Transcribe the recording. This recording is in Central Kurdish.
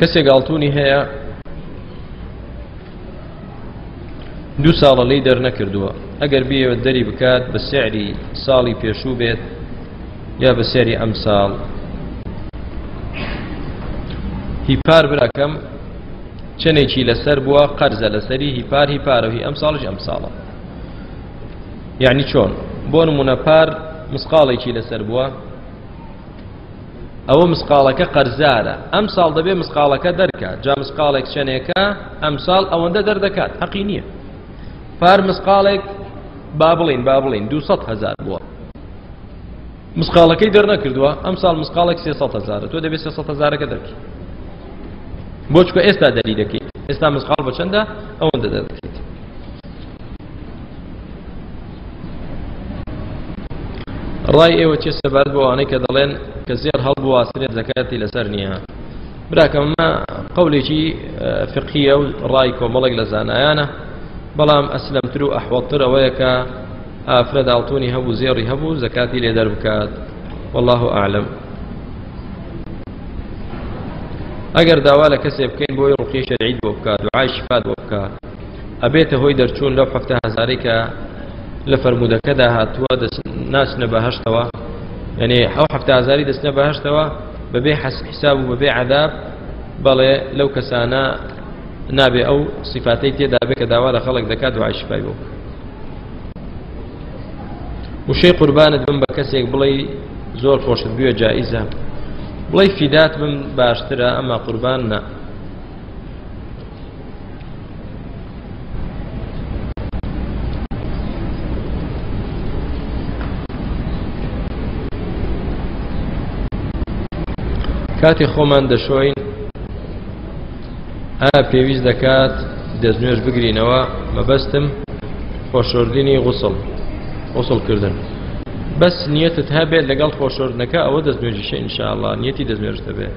کەسێک ئاڵتونی هەیە دوو ساڵە لی دەرنەکردووە ئەگەر بیەوە دەری بکات بە سعری ساڵی پێشوو بێت یا بە سەری ئەم ساڵ هی پار براکەم چەنێکی لەسەر بووە قەرزە لەسەری هی پار هی پارە هی ئەم ساڵش ئەم ساڵە یعنی چۆن بۆ نمونە پار مسقاڵێکی لەسەر بووە ئەوە مسقالەکە قەرزارە ئەم ساڵ دەبێ مسقالەکە دەرکات جا مسقالێک چەنێکە ئەم ساڵ ئەوەندە دەردەکات حەقی نییە پار مسقالێک با بڵین با بڵین دوهزار بووە مسقاڵەکەی دەرنەکردووە ئەم ساڵ مسقاڵێک سێ سەد هەزارە تۆ دەبێت سێ سەد هەزارەکە دەرکی بۆ چکە ئێستا دەری دەکەیت ئێستا مسقاڵ بە چەندە ئەوەندە دەدەکەیت ڕای ئێوە چێ سەبارەت بۆ ئەوانەی کە دەڵێن کە زێر هەڵبواسرێت زەکاتی لەسەر نییە براکەمە قولێکی فقیە و ڕای کۆمەڵێک لە زانایانە بەڵام ئەسلمتر و ئەحوەتر ئەوەیە کە ئافرەت ئاڵتونی هەبوو زێڕی هەبوو زەکاتی لێ دەربکات والله ئاعلم ئەگەر داوا لە کەسێ بکەین بۆی ڕوقی شەرعیت بۆ بکات دوعای شفات بۆ بکە ئەبێتە هۆی دەرچوون لەو هەفتە هەزارەی کە لە فەرمودەکەدا هاتووە ناچنە بەهشتەوە یعنی ئەو هەفتە هزاری دەستە بەهشتەوە بەبێ حەس حساب و بەبێ عذاب بەڵێ لەو کەسانە نابێ ئەو سیفاتەی تێدابێت کە داوا لە خەڵک دەکات دوعای شفای بۆ بکە وشەی قوربانت بم بە کەسێک بڵێ زۆر خۆشت بوێ جائیزە بڵێ فیدات بم باشترە ئەمە قوربان نە کاتی خۆمان دەشۆین ئایا پێویست دەکات دەستنوێژ بگرینەوە مەبەستم خۆشۆردنی غوسڵ غوسڵ کردن بەس نیەتت هەبێت لەگەڵ خۆشۆردنەکە ئەوە دەستنوێژیشە ئینشاءله نیەتی دەستنوێژ دەبێت